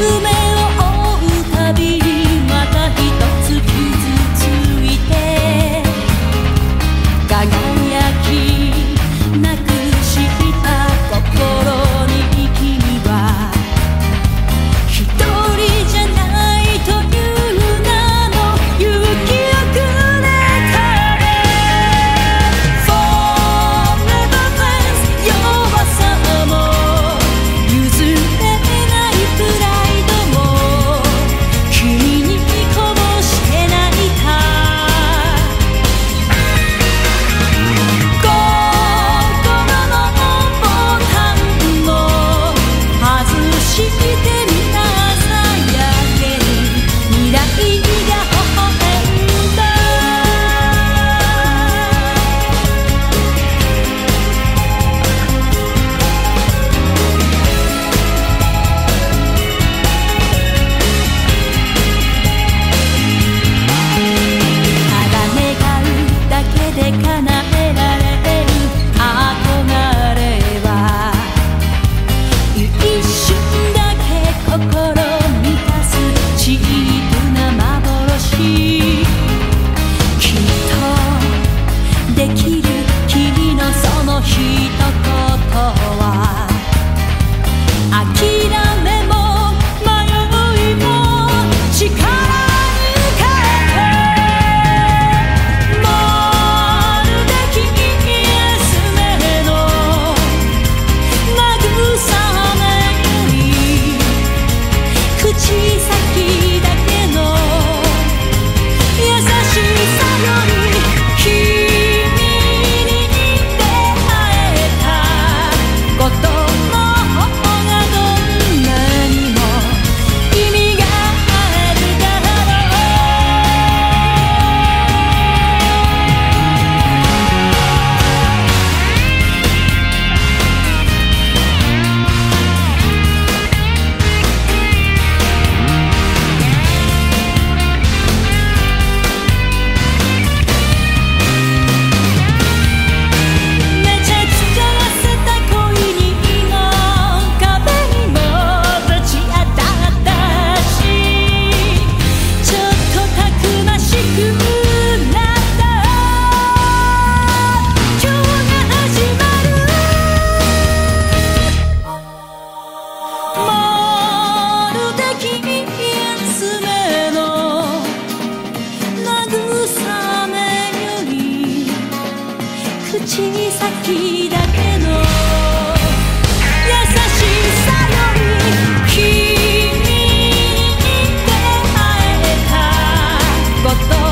夢叶えられこと